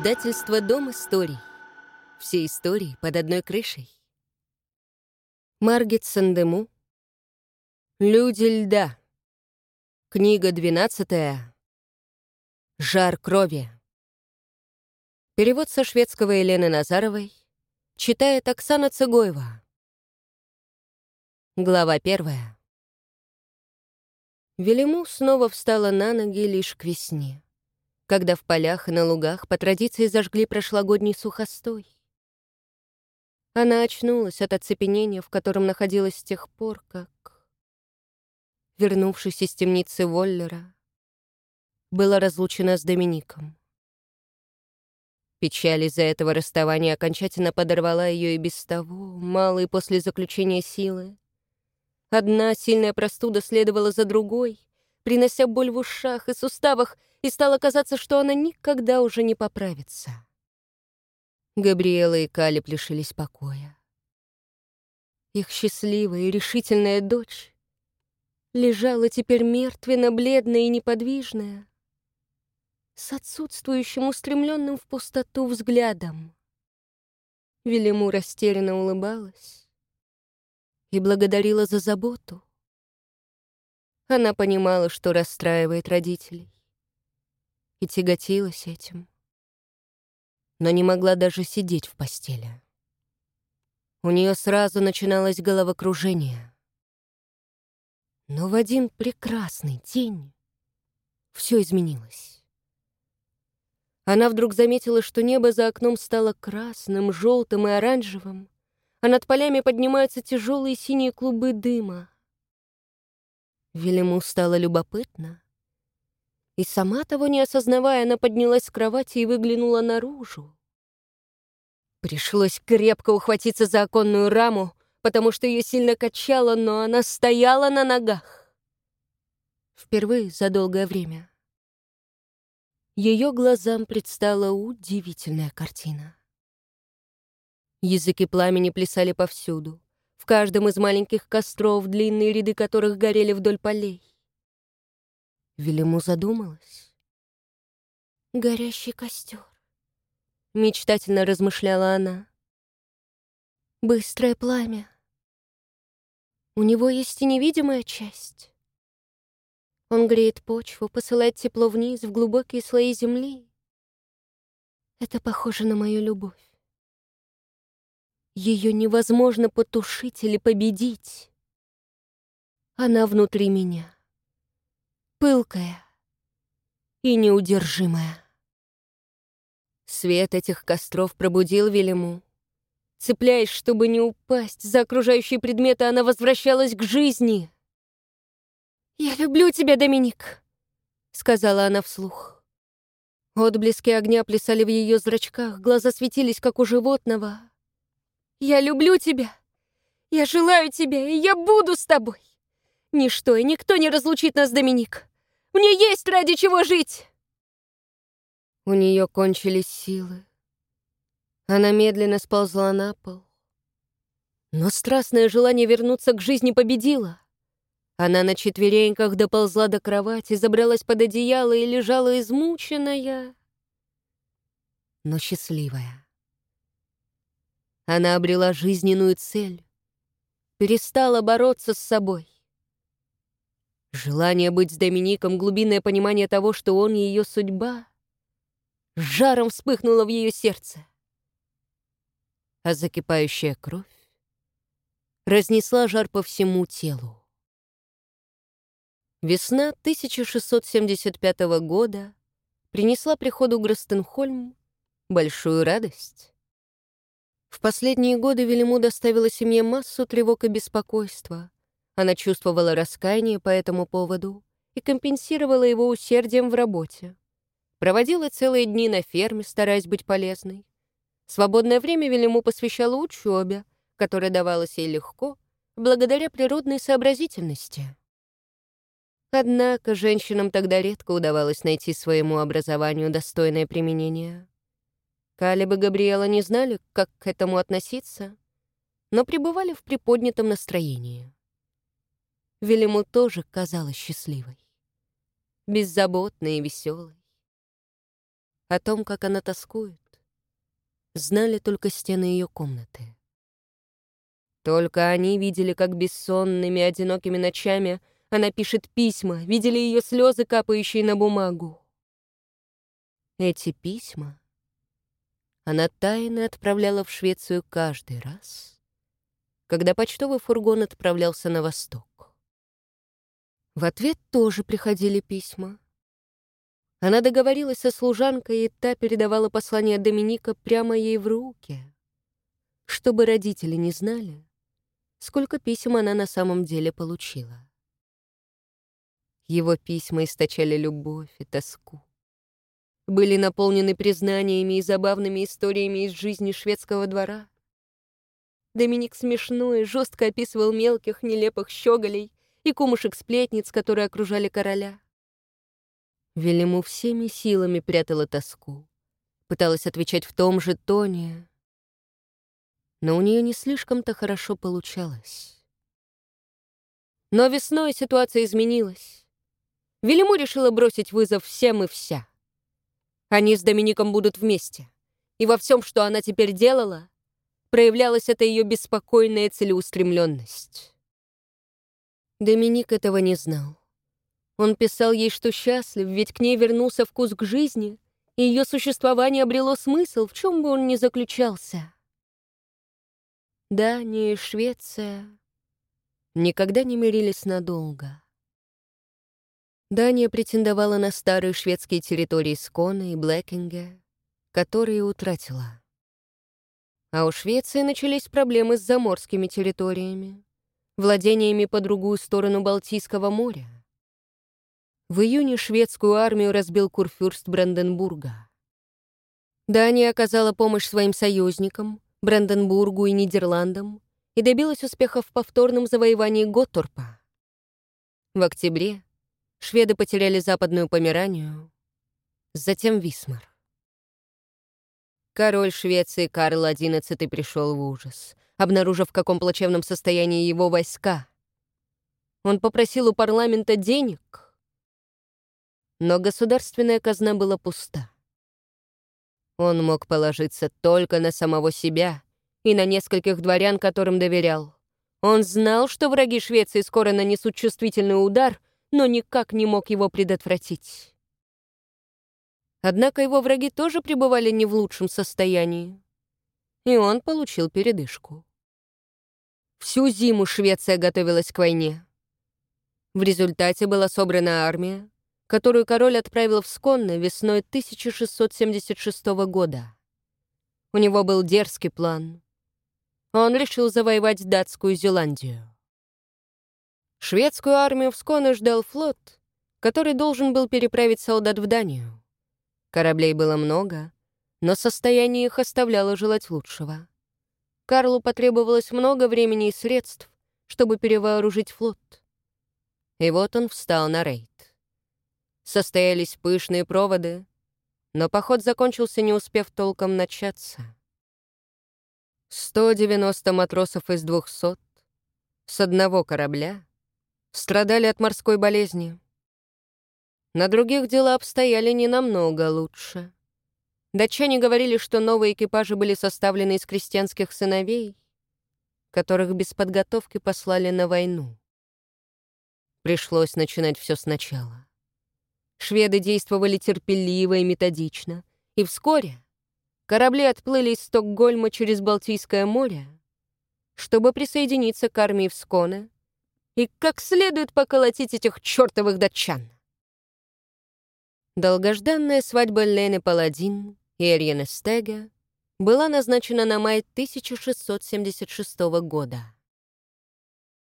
Издательство «Дом историй». Все истории под одной крышей. Маргет Сандему. «Люди льда». Книга 12. «Жар крови». Перевод со шведского Елены Назаровой. Читает Оксана Цыгоева. Глава первая. Велиму снова встала на ноги лишь к весне когда в полях и на лугах по традиции зажгли прошлогодний сухостой. Она очнулась от оцепенения, в котором находилась с тех пор, как, вернувшись из темницы Воллера, была разлучена с Домиником. Печаль из-за этого расставания окончательно подорвала ее и без того, малой после заключения силы. Одна сильная простуда следовала за другой, принося боль в ушах и суставах, и стало казаться, что она никогда уже не поправится. Габриэла и Калиб лишились покоя. Их счастливая и решительная дочь лежала теперь мертвенно-бледная и неподвижная, с отсутствующим устремленным в пустоту взглядом. Велиму растерянно улыбалась и благодарила за заботу. Она понимала, что расстраивает родителей и тяготилась этим. Но не могла даже сидеть в постели. У нее сразу начиналось головокружение. Но в один прекрасный день все изменилось. Она вдруг заметила, что небо за окном стало красным, желтым и оранжевым, а над полями поднимаются тяжелые синие клубы дыма. Велиму стало любопытно, и сама того не осознавая, она поднялась с кровати и выглянула наружу. Пришлось крепко ухватиться за оконную раму, потому что ее сильно качало, но она стояла на ногах. Впервые за долгое время. Ее глазам предстала удивительная картина. Языки пламени плясали повсюду, в каждом из маленьких костров, длинные ряды которых горели вдоль полей. Велиму задумалась. «Горящий костер», — мечтательно размышляла она. «Быстрое пламя. У него есть и невидимая часть. Он греет почву, посылает тепло вниз, в глубокие слои земли. Это похоже на мою любовь. Ее невозможно потушить или победить. Она внутри меня пылкая и неудержимая. Свет этих костров пробудил Велиму. Цепляясь, чтобы не упасть, за окружающие предметы она возвращалась к жизни. «Я люблю тебя, Доминик», — сказала она вслух. Отблески огня плясали в ее зрачках, глаза светились, как у животного. «Я люблю тебя! Я желаю тебя, и я буду с тобой! Ничто и никто не разлучит нас, Доминик! Мне есть ради чего жить!» У нее кончились силы. Она медленно сползла на пол. Но страстное желание вернуться к жизни победило. Она на четвереньках доползла до кровати, забралась под одеяло и лежала измученная, но счастливая. Она обрела жизненную цель, перестала бороться с собой. Желание быть с Домиником, глубинное понимание того, что он ее судьба, жаром вспыхнуло в ее сердце. А закипающая кровь разнесла жар по всему телу. Весна 1675 года принесла приходу Грастенхольм большую радость. В последние годы Велиму доставила семье массу тревог и беспокойства — она чувствовала раскаяние по этому поводу и компенсировала его усердием в работе. Проводила целые дни на ферме, стараясь быть полезной. Свободное время Велиму посвящала учебе, которая давалась ей легко, благодаря природной сообразительности. Однако женщинам тогда редко удавалось найти своему образованию достойное применение. Калиб и Габриэла не знали, как к этому относиться, но пребывали в приподнятом настроении. Велиму тоже казалась счастливой, беззаботной и веселой. О том, как она тоскует, знали только стены ее комнаты. Только они видели, как бессонными, одинокими ночами она пишет письма, видели ее слезы, капающие на бумагу. Эти письма она тайно отправляла в Швецию каждый раз, когда почтовый фургон отправлялся на восток. В ответ тоже приходили письма. Она договорилась со служанкой, и та передавала послание Доминика прямо ей в руки, чтобы родители не знали, сколько писем она на самом деле получила. Его письма источали любовь и тоску. Были наполнены признаниями и забавными историями из жизни шведского двора. Доминик смешно и жестко описывал мелких, нелепых щеголей и кумушек-сплетниц, которые окружали короля. Велиму всеми силами прятала тоску, пыталась отвечать в том же тоне, но у нее не слишком-то хорошо получалось. Но весной ситуация изменилась. Велиму решила бросить вызов всем и вся. Они с Домиником будут вместе. И во всем, что она теперь делала, проявлялась эта ее беспокойная целеустремленность. Доминик этого не знал. Он писал ей, что счастлив, ведь к ней вернулся вкус к жизни, и ее существование обрело смысл, в чем бы он ни заключался. Дания и Швеция никогда не мирились надолго. Дания претендовала на старые шведские территории Скона и Блэкинга, которые утратила. А у Швеции начались проблемы с заморскими территориями, владениями по другую сторону Балтийского моря. В июне шведскую армию разбил курфюрст Бранденбурга. Дания оказала помощь своим союзникам, Бранденбургу и Нидерландам и добилась успеха в повторном завоевании Готторпа. В октябре шведы потеряли Западную Померанию, затем Висмар. Король Швеции Карл XI пришел в ужас, обнаружив, в каком плачевном состоянии его войска. Он попросил у парламента денег, но государственная казна была пуста. Он мог положиться только на самого себя и на нескольких дворян, которым доверял. Он знал, что враги Швеции скоро нанесут чувствительный удар, но никак не мог его предотвратить. Однако его враги тоже пребывали не в лучшем состоянии, и он получил передышку. Всю зиму Швеция готовилась к войне. В результате была собрана армия, которую король отправил в Сконно весной 1676 года. У него был дерзкий план. Он решил завоевать датскую Зеландию. Шведскую армию в Сконе ждал флот, который должен был переправить солдат в Данию. Кораблей было много, но состояние их оставляло желать лучшего. Карлу потребовалось много времени и средств, чтобы перевооружить флот. И вот он встал на рейд состоялись пышные проводы, но поход закончился, не успев толком начаться. 190 матросов из 200 с одного корабля страдали от морской болезни. На других дела обстояли не намного лучше. Датчане говорили, что новые экипажи были составлены из крестьянских сыновей, которых без подготовки послали на войну. Пришлось начинать все сначала. Шведы действовали терпеливо и методично, и вскоре корабли отплыли из Стокгольма через Балтийское море, чтобы присоединиться к армии в Сконе и как следует поколотить этих чертовых датчан. Долгожданная свадьба Лены Паладин и Стега была назначена на май 1676 года.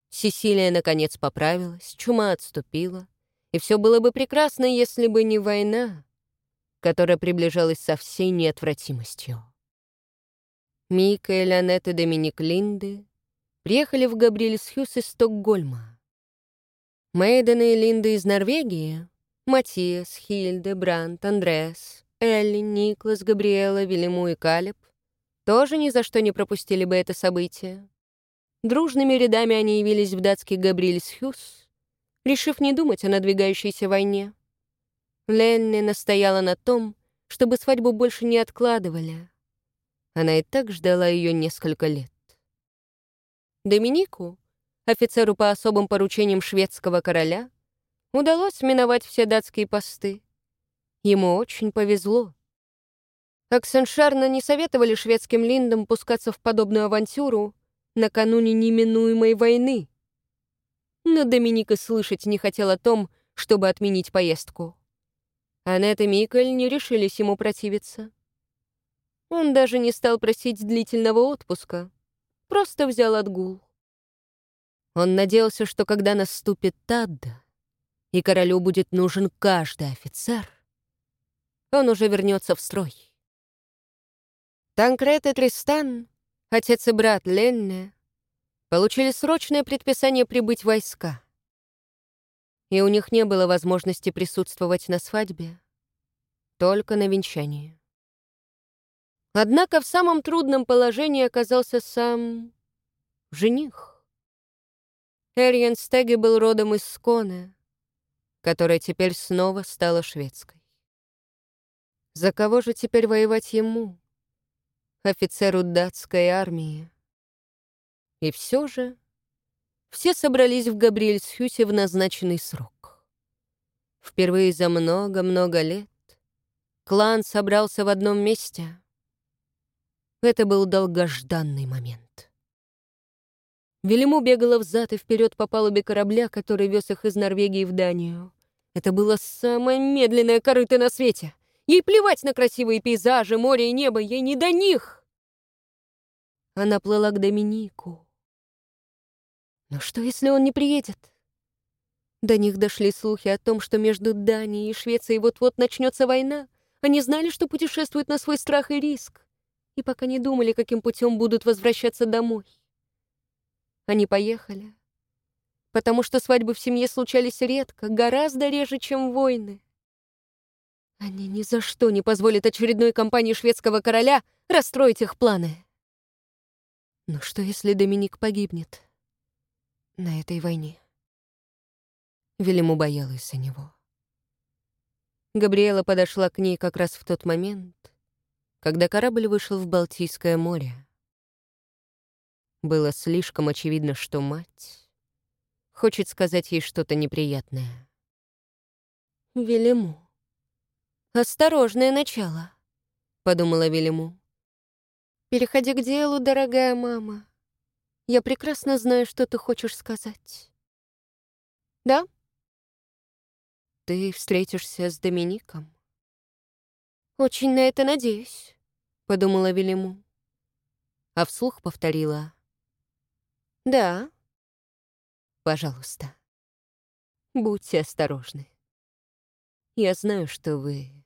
Сесилия, наконец, поправилась, чума отступила, и все было бы прекрасно, если бы не война, которая приближалась со всей неотвратимостью. Мика, Элеонет и Доминик Линды приехали в Габриэльсхюс из Стокгольма. Мейден и Линда из Норвегии, Матиас, Хильде, Брант, Андреас, Элли, Никлас, Габриэла, Велиму и Калеб тоже ни за что не пропустили бы это событие. Дружными рядами они явились в датский Габриэльсхюс — решив не думать о надвигающейся войне. Ленни настояла на том, чтобы свадьбу больше не откладывали. Она и так ждала ее несколько лет. Доминику, офицеру по особым поручениям шведского короля, удалось миновать все датские посты. Ему очень повезло. Аксеншарна не советовали шведским линдам пускаться в подобную авантюру накануне неминуемой войны. Но Доминика слышать не хотел о том, чтобы отменить поездку. Аннет и Микель не решились ему противиться. Он даже не стал просить длительного отпуска, просто взял отгул. Он надеялся, что когда наступит Тадда, и королю будет нужен каждый офицер, он уже вернется в строй. Танкрет и Тристан, отец и брат Ленне, получили срочное предписание прибыть в войска. И у них не было возможности присутствовать на свадьбе, только на венчании. Однако в самом трудном положении оказался сам жених. Эриен Стеги был родом из Сконе, которая теперь снова стала шведской. За кого же теперь воевать ему, офицеру датской армии? И все же все собрались в Габриэльсхюсе в назначенный срок. Впервые за много-много лет клан собрался в одном месте. Это был долгожданный момент. Велиму бегала взад и вперед по палубе корабля, который вез их из Норвегии в Данию. Это было самое медленное корыто на свете — Ей плевать на красивые пейзажи, море и небо, ей не до них. Она плыла к Доминику. Но что, если он не приедет? До них дошли слухи о том, что между Данией и Швецией вот-вот начнется война. Они знали, что путешествуют на свой страх и риск, и пока не думали, каким путем будут возвращаться домой. Они поехали, потому что свадьбы в семье случались редко, гораздо реже, чем войны. Они ни за что не позволят очередной кампании шведского короля расстроить их планы. Но что, если Доминик погибнет на этой войне? Велиму боялась за него. Габриэла подошла к ней как раз в тот момент, когда корабль вышел в Балтийское море. Было слишком очевидно, что мать хочет сказать ей что-то неприятное. Велиму. «Осторожное начало», — подумала Велиму. «Переходи к делу, дорогая мама. Я прекрасно знаю, что ты хочешь сказать». «Да?» «Ты встретишься с Домиником?» «Очень на это надеюсь», — подумала Велиму. А вслух повторила. «Да». «Пожалуйста, будьте осторожны. Я знаю, что вы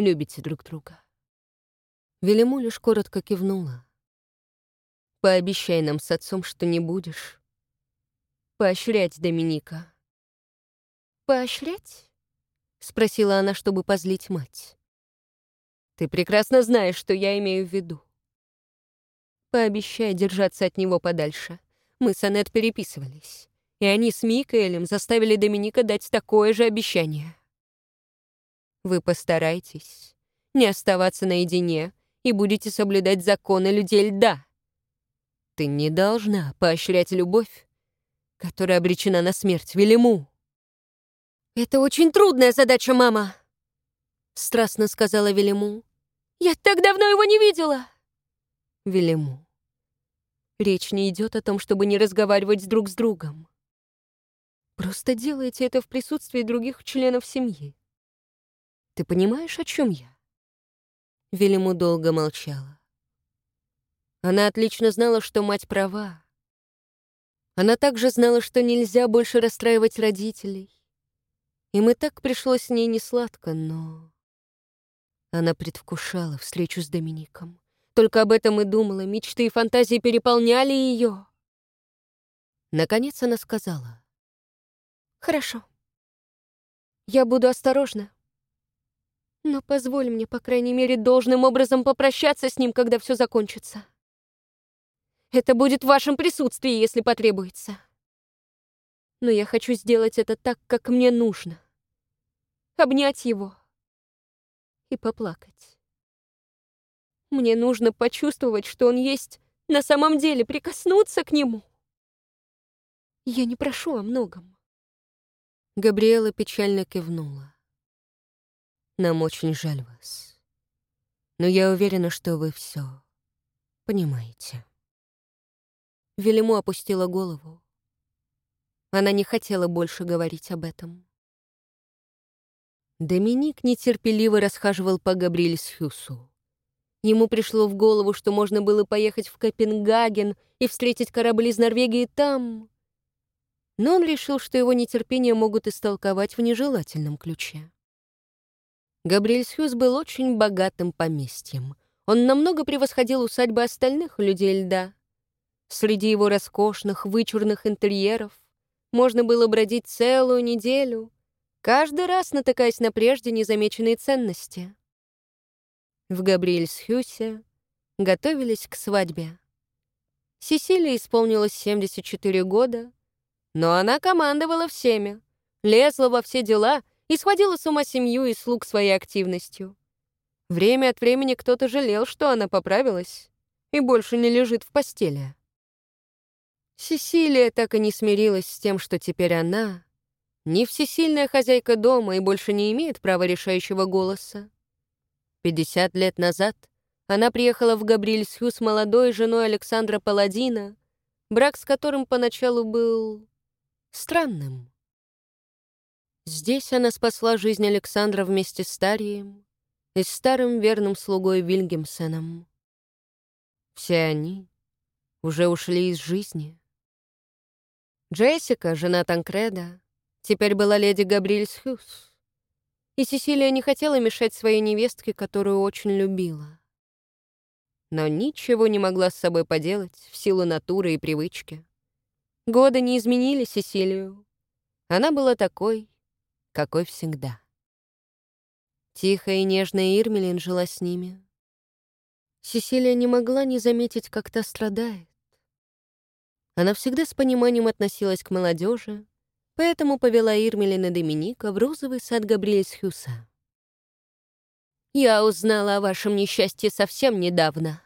любите друг друга». Велиму лишь коротко кивнула. «Пообещай нам с отцом, что не будешь поощрять Доминика». «Поощрять?» — спросила она, чтобы позлить мать. «Ты прекрасно знаешь, что я имею в виду. Пообещай держаться от него подальше. Мы с Аннет переписывались, и они с Микаэлем заставили Доминика дать такое же обещание. Вы постарайтесь не оставаться наедине и будете соблюдать законы людей льда. Ты не должна поощрять любовь, которая обречена на смерть Велиму. «Это очень трудная задача, мама!» Страстно сказала Велиму. «Я так давно его не видела!» Велиму. Речь не идет о том, чтобы не разговаривать друг с другом. Просто делайте это в присутствии других членов семьи. Ты понимаешь, о чем я?» Велиму долго молчала. Она отлично знала, что мать права. Она также знала, что нельзя больше расстраивать родителей. Им и так пришлось с ней несладко, но... Она предвкушала встречу с Домиником. Только об этом и думала, мечты и фантазии переполняли ее. Наконец она сказала. «Хорошо. Я буду осторожна. Но позволь мне, по крайней мере, должным образом попрощаться с ним, когда все закончится. Это будет в вашем присутствии, если потребуется. Но я хочу сделать это так, как мне нужно. Обнять его и поплакать. Мне нужно почувствовать, что он есть на самом деле, прикоснуться к нему. Я не прошу о многом. Габриэла печально кивнула. Нам очень жаль вас. Но я уверена, что вы все понимаете. Велиму опустила голову. Она не хотела больше говорить об этом. Доминик нетерпеливо расхаживал по Габриэльсхюсу. Ему пришло в голову, что можно было поехать в Копенгаген и встретить корабли из Норвегии там. Но он решил, что его нетерпение могут истолковать в нежелательном ключе. Габриэльсхюс был очень богатым поместьем. Он намного превосходил усадьбы остальных людей льда. Среди его роскошных, вычурных интерьеров можно было бродить целую неделю, каждый раз натыкаясь на прежде незамеченные ценности. В Габриэльсхюсе готовились к свадьбе. Сесилии исполнилось 74 года, но она командовала всеми, лезла во все дела и сводила с ума семью и слуг своей активностью. Время от времени кто-то жалел, что она поправилась и больше не лежит в постели. Сесилия так и не смирилась с тем, что теперь она не всесильная хозяйка дома и больше не имеет права решающего голоса. 50 лет назад она приехала в Габрильсхю с молодой женой Александра Паладина, брак с которым поначалу был странным. Здесь она спасла жизнь Александра вместе с Тарием и старым верным слугой Вильгемсеном. Все они уже ушли из жизни. Джессика, жена Танкреда, теперь была леди Габриэльсхюс, и Сесилия не хотела мешать своей невестке, которую очень любила. Но ничего не могла с собой поделать в силу натуры и привычки. Годы не изменили Сесилию. Она была такой, какой всегда. Тихая и нежная Ирмелин жила с ними. Сесилия не могла не заметить, как та страдает. Она всегда с пониманием относилась к молодежи, поэтому повела Ирмелин и Доминика в розовый сад Габриэльсхюса. «Я узнала о вашем несчастье совсем недавно.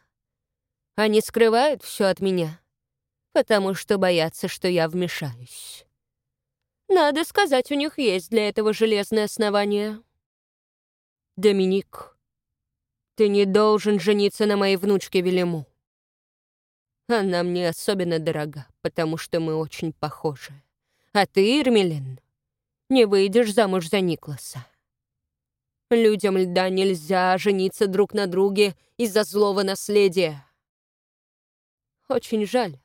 Они скрывают все от меня, потому что боятся, что я вмешаюсь. Надо сказать, у них есть для этого железное основание». «Доминик, ты не должен жениться на моей внучке Велиму. Она мне особенно дорога, потому что мы очень похожи. А ты, Ирмелин, не выйдешь замуж за Никласа. Людям льда нельзя жениться друг на друге из-за злого наследия. Очень жаль,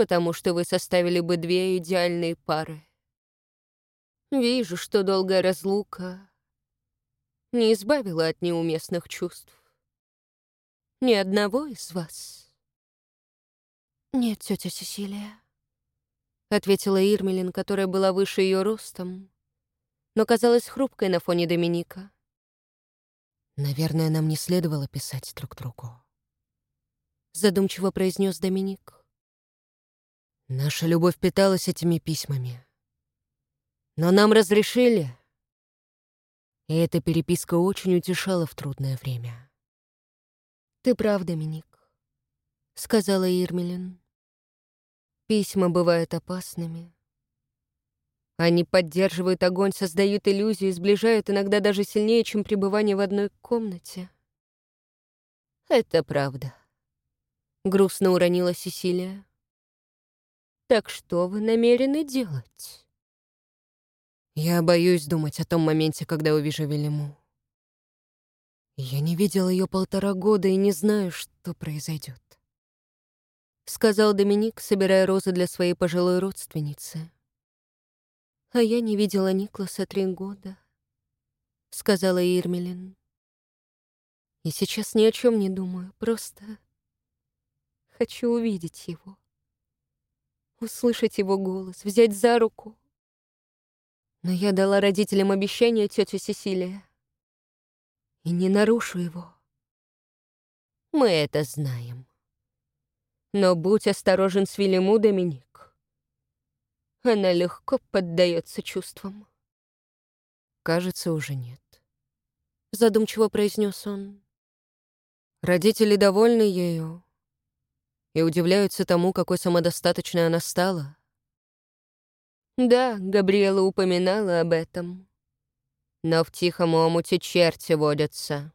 потому что вы составили бы две идеальные пары. Вижу, что долгая разлука не избавила от неуместных чувств. Ни одного из вас. «Нет, тетя Сесилия», — ответила Ирмелин, которая была выше ее ростом, но казалась хрупкой на фоне Доминика. «Наверное, нам не следовало писать друг другу», — задумчиво произнес Доминик. «Наша любовь питалась этими письмами. Но нам разрешили, и эта переписка очень утешала в трудное время». «Ты прав, Доминик», — сказала Ирмелин. Письма бывают опасными. Они поддерживают огонь, создают иллюзию и сближают иногда даже сильнее, чем пребывание в одной комнате. Это правда. Грустно уронила Сесилия. Так что вы намерены делать? Я боюсь думать о том моменте, когда увижу Велиму. Я не видел ее полтора года и не знаю, что произойдет. — сказал Доминик, собирая розы для своей пожилой родственницы. «А я не видела Никласа три года», — сказала Ирмелин. «И сейчас ни о чем не думаю, просто хочу увидеть его, услышать его голос, взять за руку. Но я дала родителям обещание тетя Сесилия и не нарушу его. Мы это знаем. Но будь осторожен с Вильяму, Доминик. Она легко поддается чувствам. Кажется, уже нет. — задумчиво произнес он. Родители довольны ею и удивляются тому, какой самодостаточной она стала. Да, Габриэла упоминала об этом. Но в тихом омуте черти водятся.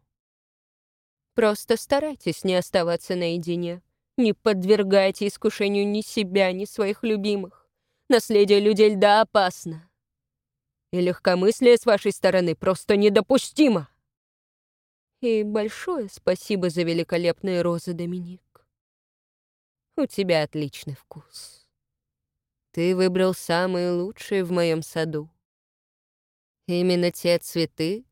Просто старайтесь не оставаться наедине. Не подвергайте искушению ни себя, ни своих любимых. Наследие людей льда опасно. И легкомыслие с вашей стороны просто недопустимо. И большое спасибо за великолепные розы, Доминик. У тебя отличный вкус. Ты выбрал самые лучшие в моем саду. Именно те цветы,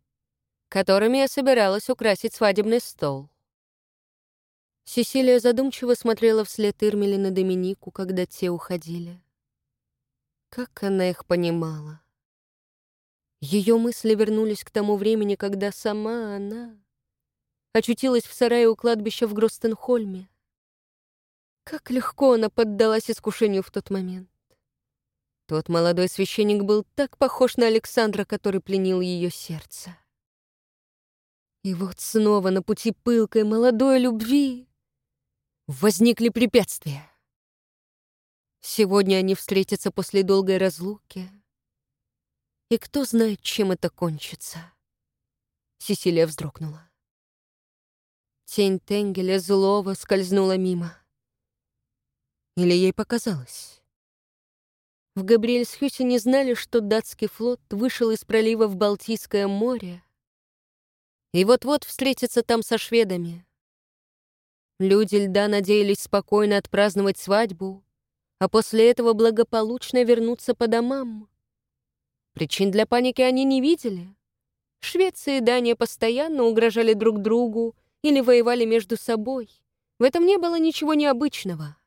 которыми я собиралась украсить свадебный стол. Сесилия задумчиво смотрела вслед Ирмели на Доминику, когда те уходили. Как она их понимала. Ее мысли вернулись к тому времени, когда сама она очутилась в сарае у кладбища в Гростенхольме. Как легко она поддалась искушению в тот момент. Тот молодой священник был так похож на Александра, который пленил ее сердце. И вот снова на пути пылкой молодой любви возникли препятствия. Сегодня они встретятся после долгой разлуки. И кто знает, чем это кончится. Сесилия вздрогнула. Тень Тенгеля злого скользнула мимо. Или ей показалось? В Габриэльсхюсе не знали, что датский флот вышел из пролива в Балтийское море и вот-вот встретится там со шведами. Люди льда надеялись спокойно отпраздновать свадьбу, а после этого благополучно вернуться по домам. Причин для паники они не видели. Швеция и Дания постоянно угрожали друг другу или воевали между собой. В этом не было ничего необычного.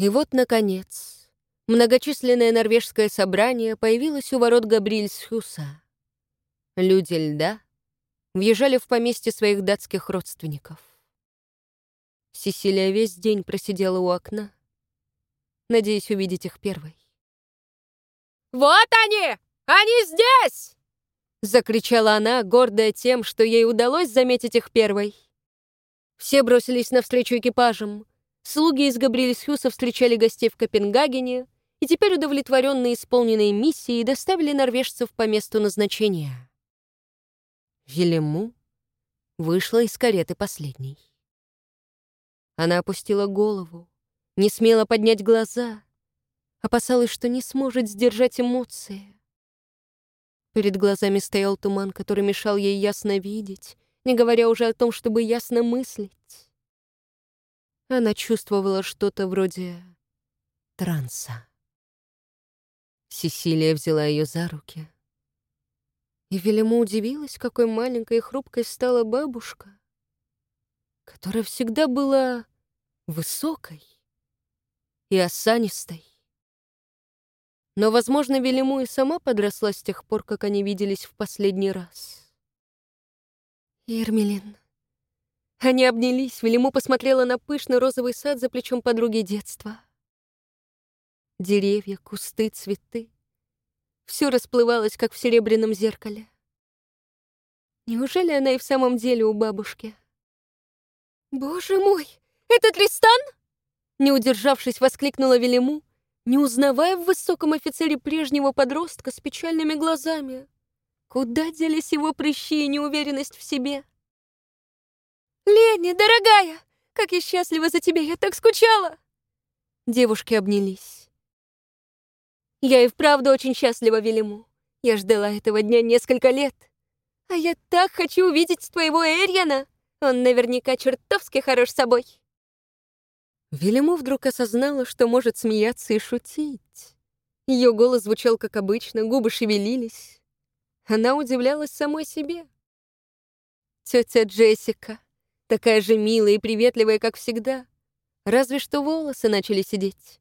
И вот, наконец, многочисленное норвежское собрание появилось у ворот Габрильсхюса. Люди льда въезжали в поместье своих датских родственников. Сесилия весь день просидела у окна, надеясь увидеть их первой. «Вот они! Они здесь!» Закричала она, гордая тем, что ей удалось заметить их первой. Все бросились навстречу экипажам. Слуги из Габриэльсхюса встречали гостей в Копенгагене и теперь удовлетворенные исполненной миссией доставили норвежцев по месту назначения. Велему вышла из кареты последней. Она опустила голову, не смела поднять глаза, опасалась, что не сможет сдержать эмоции. Перед глазами стоял туман, который мешал ей ясно видеть, не говоря уже о том, чтобы ясно мыслить. Она чувствовала что-то вроде транса. Сесилия взяла ее за руки. И Велима удивилась, какой маленькой и хрупкой стала бабушка, которая всегда была высокой и осанистой. Но, возможно, Велиму и сама подросла с тех пор, как они виделись в последний раз. Ермелин, они обнялись, Велиму посмотрела на пышный розовый сад за плечом подруги детства. Деревья, кусты, цветы. Все расплывалось, как в серебряном зеркале. Неужели она и в самом деле у бабушки? «Боже мой, это Тристан?» Не удержавшись, воскликнула Велиму, не узнавая в высоком офицере прежнего подростка с печальными глазами. Куда делись его прыщи и неуверенность в себе? «Лени, дорогая, как я счастлива за тебя, я так скучала!» Девушки обнялись. «Я и вправду очень счастлива, Велиму. Я ждала этого дня несколько лет. А я так хочу увидеть твоего Эрьяна. Он наверняка чертовски хорош собой». Велиму вдруг осознала, что может смеяться и шутить. Ее голос звучал как обычно, губы шевелились. Она удивлялась самой себе. Тетя Джессика, Такая же милая и приветливая, как всегда. Разве что волосы начали сидеть.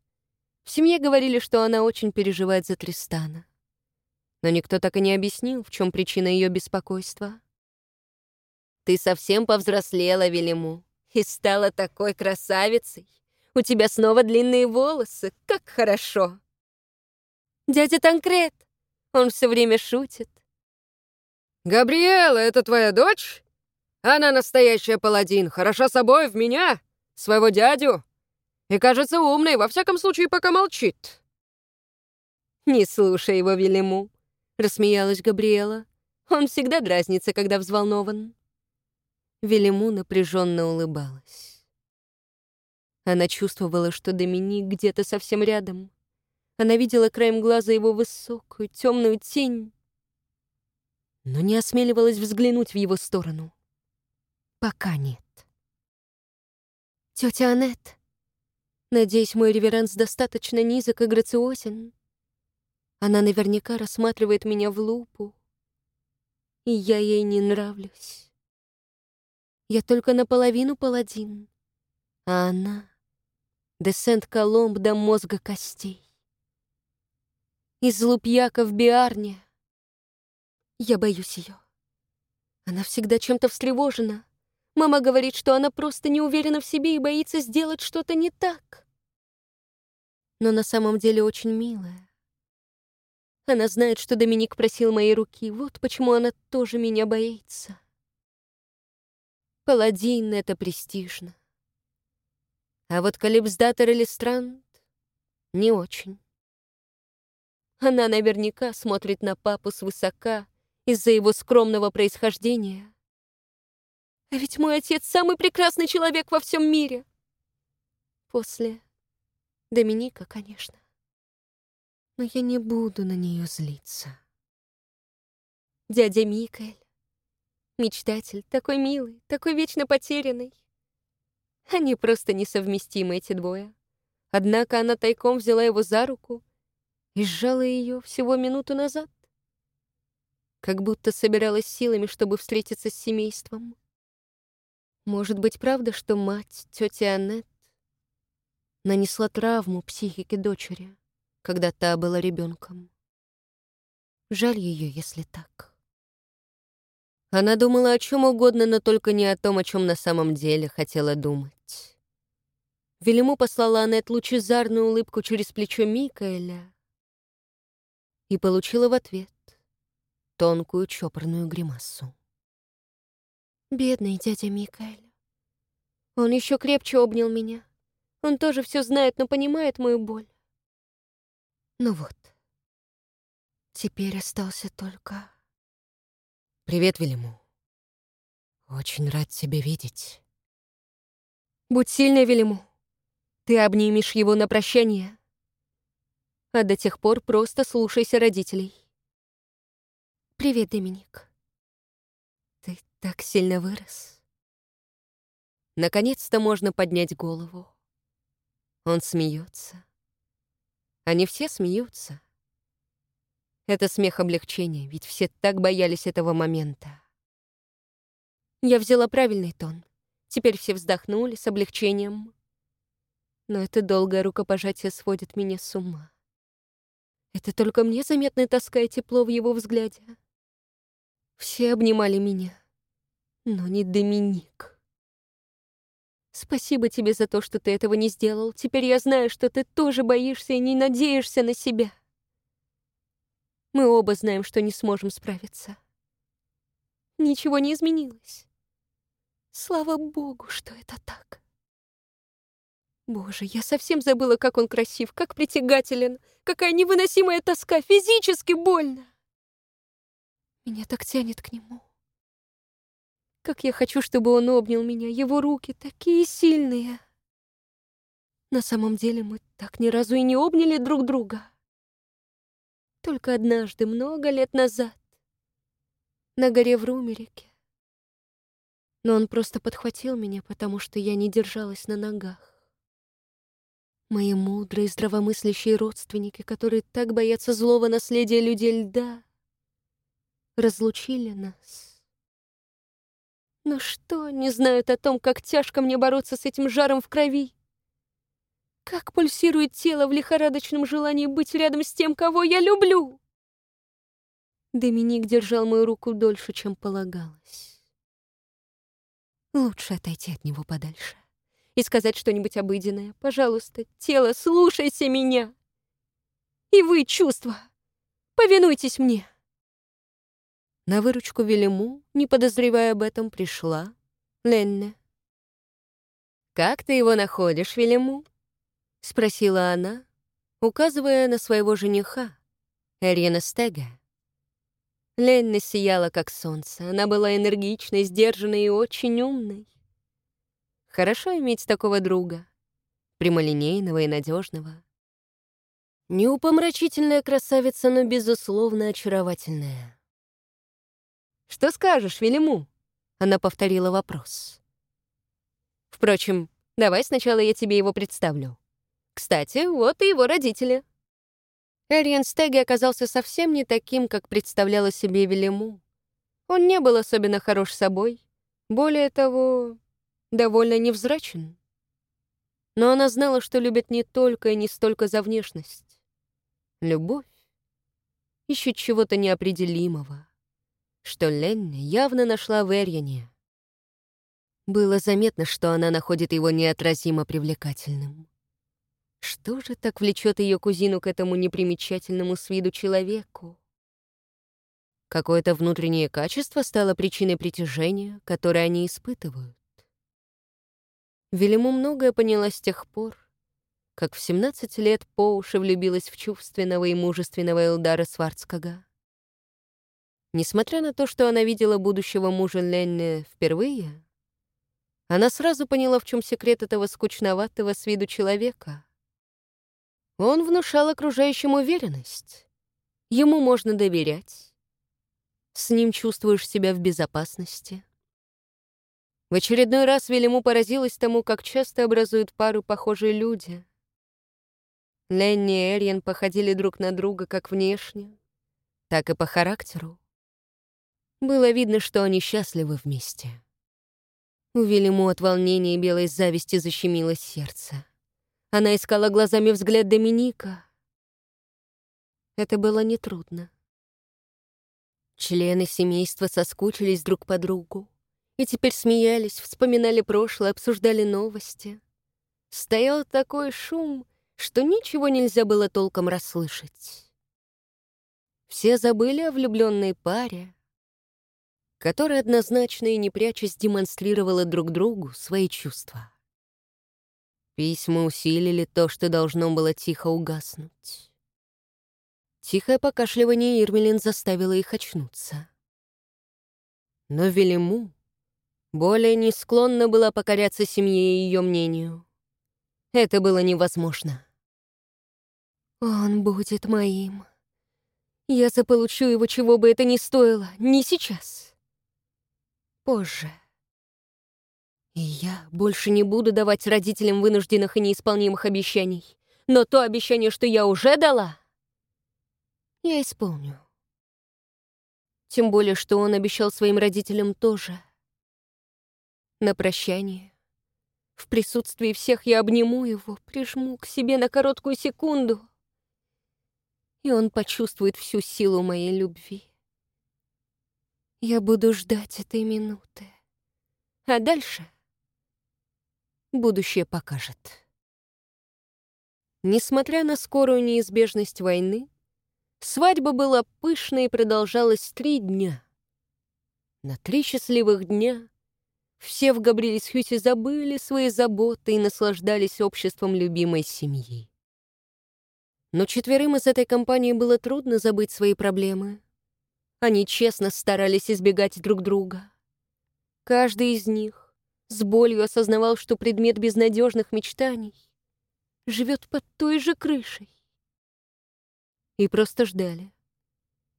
В семье говорили, что она очень переживает за Тристана. Но никто так и не объяснил, в чем причина ее беспокойства. «Ты совсем повзрослела, Велиму, и стала такой красавицей. У тебя снова длинные волосы, как хорошо!» «Дядя Танкрет, он все время шутит. «Габриэла, это твоя дочь? Она настоящая паладин, хороша собой в меня, своего дядю. И кажется умной, во всяком случае, пока молчит». «Не слушай его, Велиму», — рассмеялась Габриэла. «Он всегда дразнится, когда взволнован». Велиму напряженно улыбалась. Она чувствовала, что Доминик где-то совсем рядом. Она видела краем глаза его высокую, темную тень, но не осмеливалась взглянуть в его сторону. Пока нет. Тетя Аннет, надеюсь, мой реверанс достаточно низок и грациозен. Она наверняка рассматривает меня в лупу, и я ей не нравлюсь. Я только наполовину паладин, а она — Десент Коломб до мозга костей. Из лупьяка в биарне. Я боюсь ее. Она всегда чем-то встревожена. Мама говорит, что она просто не уверена в себе и боится сделать что-то не так. Но на самом деле очень милая. Она знает, что Доминик просил моей руки, вот почему она тоже меня боится. Паладин — это престижно. А вот Калипсдатор или Странт — не очень. Она наверняка смотрит на папу свысока из-за его скромного происхождения. А ведь мой отец самый прекрасный человек во всем мире. После Доминика, конечно. Но я не буду на нее злиться. Дядя Микаэль Мечтатель, такой милый, такой вечно потерянный. Они просто несовместимы, эти двое. Однако она тайком взяла его за руку и сжала ее всего минуту назад. Как будто собиралась силами, чтобы встретиться с семейством. Может быть, правда, что мать, тетя Аннет, нанесла травму психике дочери, когда та была ребенком. Жаль ее, если так. Она думала о чем угодно, но только не о том, о чем на самом деле хотела думать. Велиму послала Аннет лучезарную улыбку через плечо Микаэля и получила в ответ тонкую чопорную гримасу. Бедный дядя Микаэль. Он еще крепче обнял меня. Он тоже все знает, но понимает мою боль. Ну вот, теперь остался только... «Привет, Велиму. Очень рад тебя видеть». «Будь сильной, Велиму. Ты обнимешь его на прощание. А до тех пор просто слушайся родителей». «Привет, Доминик. Так сильно вырос». Наконец-то можно поднять голову. Он смеется. Они все смеются. Это смех облегчения, ведь все так боялись этого момента. Я взяла правильный тон. Теперь все вздохнули с облегчением. Но это долгое рукопожатие сводит меня с ума. Это только мне заметна тоска и тепло в его взгляде. Все обнимали меня, но не Доминик. Спасибо тебе за то, что ты этого не сделал. Теперь я знаю, что ты тоже боишься и не надеешься на себя. Мы оба знаем, что не сможем справиться. Ничего не изменилось. Слава богу, что это так. Боже, я совсем забыла, как он красив, как притягателен, какая невыносимая тоска, физически больно. Меня так тянет к нему. Как я хочу, чтобы он обнял меня, его руки такие сильные. На самом деле мы так ни разу и не обняли друг друга. Только однажды, много лет назад, на горе в Румерике. Но он просто подхватил меня, потому что я не держалась на ногах. Мои мудрые, здравомыслящие родственники, которые так боятся злого наследия людей льда, разлучили нас. Но что не знают о том, как тяжко мне бороться с этим жаром в крови? Как пульсирует тело в лихорадочном желании быть рядом с тем, кого я люблю. Доминик держал мою руку дольше, чем полагалось. Лучше отойти от него подальше и сказать что-нибудь обыденное. Пожалуйста, тело, слушайся меня. И вы, чувства, повинуйтесь мне. На выручку Велиму, не подозревая об этом, пришла Ленне. «Как ты его находишь, Велиму?» — спросила она, указывая на своего жениха, Эриена Стега. Ленна сияла, как солнце. Она была энергичной, сдержанной и очень умной. Хорошо иметь такого друга, прямолинейного и надежного. Неупомрачительная красавица, но, безусловно, очаровательная. «Что скажешь, Велиму?» — она повторила вопрос. «Впрочем, давай сначала я тебе его представлю. Кстати, вот и его родители». Эриен Стеги оказался совсем не таким, как представляла себе Велиму. Он не был особенно хорош собой, более того, довольно невзрачен. Но она знала, что любит не только и не столько за внешность любовь, ищет чего-то неопределимого, что Ленни явно нашла в Эрьяне. Было заметно, что она находит его неотразимо привлекательным. Что же так влечет ее кузину к этому непримечательному с виду человеку? Какое-то внутреннее качество стало причиной притяжения, которое они испытывают. Велиму многое поняла с тех пор, как в 17 лет по уши влюбилась в чувственного и мужественного Элдара Сварцкага. Несмотря на то, что она видела будущего мужа Ленни впервые, она сразу поняла, в чем секрет этого скучноватого с виду человека. Он внушал окружающим уверенность. Ему можно доверять. С ним чувствуешь себя в безопасности. В очередной раз Велиму поразилась тому, как часто образуют пару похожие люди. Ленни и Эриен походили друг на друга как внешне, так и по характеру. Было видно, что они счастливы вместе. У Вильяму от волнения и белой зависти защемилось сердце. Она искала глазами взгляд Доминика. Это было нетрудно. Члены семейства соскучились друг по другу и теперь смеялись, вспоминали прошлое, обсуждали новости. Стоял такой шум, что ничего нельзя было толком расслышать. Все забыли о влюбленной паре, которая однозначно и не прячась демонстрировала друг другу свои чувства. Письма усилили то, что должно было тихо угаснуть. Тихое покашливание Ирмелин заставило их очнуться. Но Велиму более не склонна была покоряться семье и ее мнению. Это было невозможно. Он будет моим. Я заполучу его, чего бы это ни стоило. Не сейчас. Позже. И я больше не буду давать родителям вынужденных и неисполнимых обещаний. Но то обещание, что я уже дала, я исполню. Тем более, что он обещал своим родителям тоже. На прощание. В присутствии всех я обниму его, прижму к себе на короткую секунду и он почувствует всю силу моей любви. Я буду ждать этой минуты. А дальше будущее покажет. Несмотря на скорую неизбежность войны, свадьба была пышной и продолжалась три дня. На три счастливых дня все в Габрилис-Хьюсе забыли свои заботы и наслаждались обществом любимой семьи. Но четверым из этой компании было трудно забыть свои проблемы. Они честно старались избегать друг друга. Каждый из них с болью осознавал, что предмет безнадежных мечтаний живет под той же крышей. И просто ждали,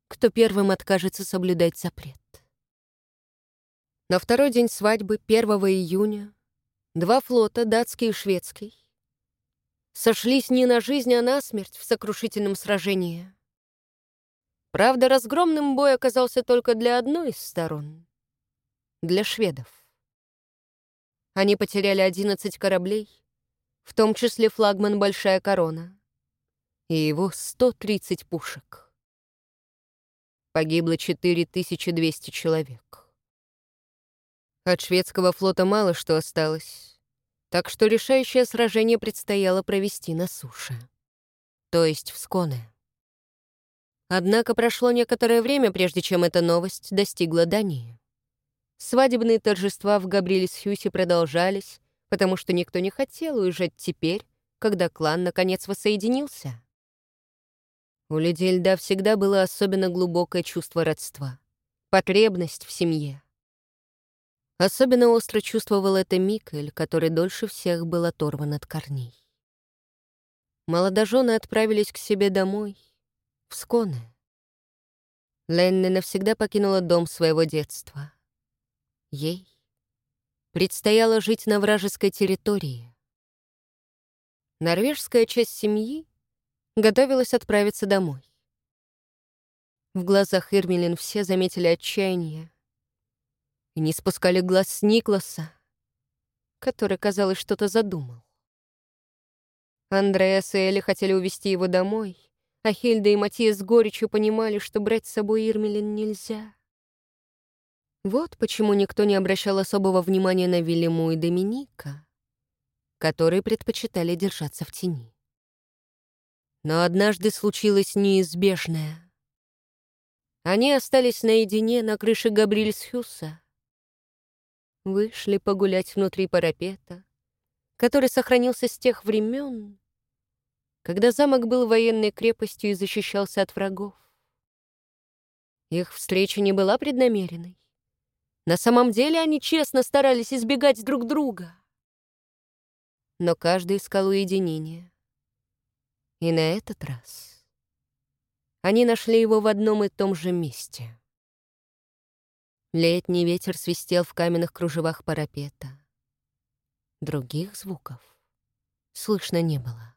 кто первым откажется соблюдать запрет. На второй день свадьбы, 1 июня, два флота, датский и шведский, сошлись не на жизнь, а на смерть в сокрушительном сражении. Правда, разгромным бой оказался только для одной из сторон — для шведов. Они потеряли 11 кораблей, в том числе флагман «Большая корона» и его 130 пушек. Погибло 4200 человек. От шведского флота мало что осталось так что решающее сражение предстояло провести на суше. То есть в Сконе. Однако прошло некоторое время, прежде чем эта новость достигла Дании. Свадебные торжества в Габрилис-Хьюсе продолжались, потому что никто не хотел уезжать теперь, когда клан наконец воссоединился. У людей льда всегда было особенно глубокое чувство родства, потребность в семье. Особенно остро чувствовал это Микель, который дольше всех был оторван от корней. Молодожены отправились к себе домой — в Сконе. Ленни навсегда покинула дом своего детства. Ей предстояло жить на вражеской территории. Норвежская часть семьи готовилась отправиться домой. В глазах Ирмелин все заметили отчаяние и не спускали глаз с Никласа, который, казалось, что-то задумал. Андреас и Элли хотели увезти его домой — а Хильда и Матиас с горечью понимали, что брать с собой Ирмелин нельзя. Вот почему никто не обращал особого внимания на Вильяму и Доминика, которые предпочитали держаться в тени. Но однажды случилось неизбежное. Они остались наедине на крыше Габрильсхюса. Вышли погулять внутри парапета, который сохранился с тех времен, когда замок был военной крепостью и защищался от врагов. Их встреча не была преднамеренной. На самом деле они честно старались избегать друг друга. Но каждый искал уединения. И на этот раз они нашли его в одном и том же месте. Летний ветер свистел в каменных кружевах парапета. Других звуков слышно не было.